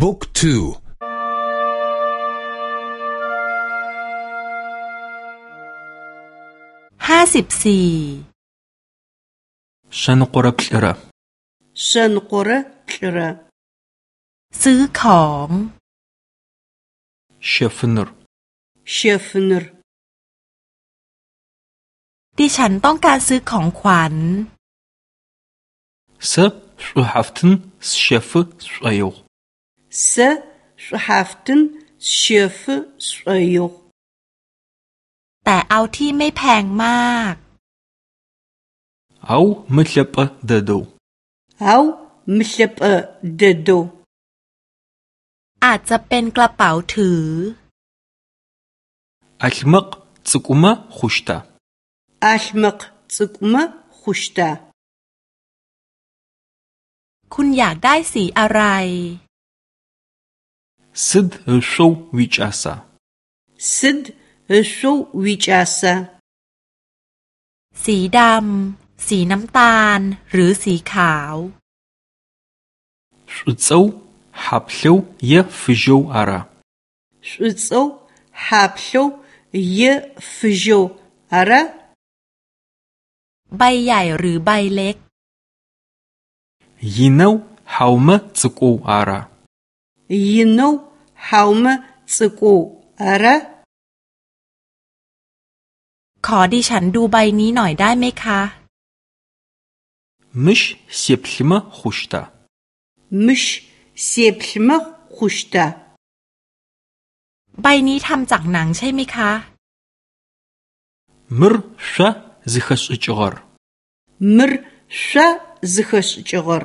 บุ๊กทูห้าสิบสี่ฉันกระพลรชันกุระพลรซื้อของเชฟนร์เชฟนร์ดิฉันต้องการซื้อของขวัญเซฟสุฮัฟตินเชฟสุไอโอ Сэ шъухьафтын сщэфы с ш ӏ о อ г ู่แต่เอาที่ไม่แพงมากเอาไม่เลปะเดดูเอาไม่เลปะเดดูอาจจะเป็นกระเป๋าถือ а าช м ы к цӏыкӏумэ хъущта? а л ก м ы к ц ӏ ы к у м э х у т а คุณอยากได้สีอะไร Сыд ышъоу уикӏаса? Сыд ышъоу уикӏаса? สีดำ สีน้ำตาล หรือสีขาวสุดเซ้ฮับเลยวเยฟิโจอาระสุดเซ้ฮับเลยวเยฟิโจอาระใบใหญ่หรือใบเล็กยินเอาาวมะจุกูอาระ инэу хьауми цӏыкӏугъ, ара? ขอดิฉันดูใบนี้หน่อยได้ไหมคะ мыщ сеплъмэ хъущта? мыщ сеплъмэ хъущта? ใบนี้ทำจากหนังใช่ไหมคะ мыр шъо зыхэшӏыкӏыгъэр. мыр шъо зыхэшӏыкӏыгъэр.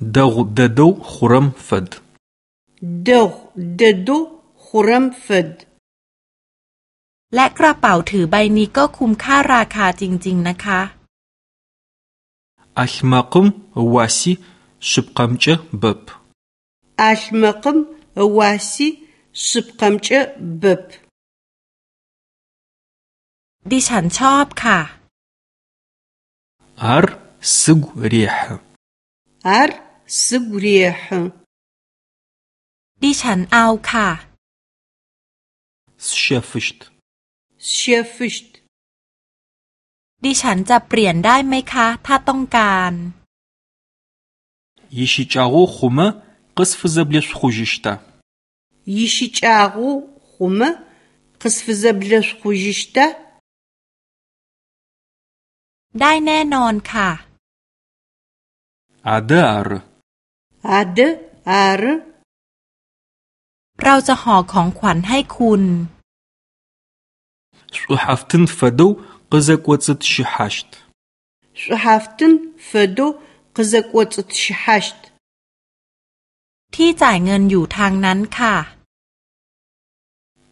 ด э ดดูขร д э у х ด у р ด м фэд. д э г และกระเป๋าถือใบนี้ก็คุ้มค่าราคาจริง ๆ นะคะ อัลมากุมวาซีชุบกัมเจบบ อัลมากุมวาซีชุบกัมเจบบ ดิฉันชอบค่ะ อร์ุรียห์อาร์สุกรียห์ดิฉันเอาค่ะ เชฟิชต์เชฟิชต์ดิฉันจะเปลี่ยนได้ไหมคะ ถ้าต้องการ ยิชิจารุคุมะกัสฟิซาบลิสคุจิชตายิชิจารุคุมะกัสฟิซาบลิสคุจิชตาได้แน่นอนค่ะอาเดอร์ Ad ar เราจะห่อของขวัญให้คุณ صحافتن فدو قزاكوتسد شحاشت صحافتن فدو قزاكوتسد شحاشت ที่จ่ายเงินอยู่ทางนั้นค่ะ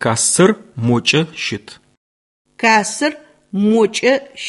Кассер моча щит. Кассер моча щ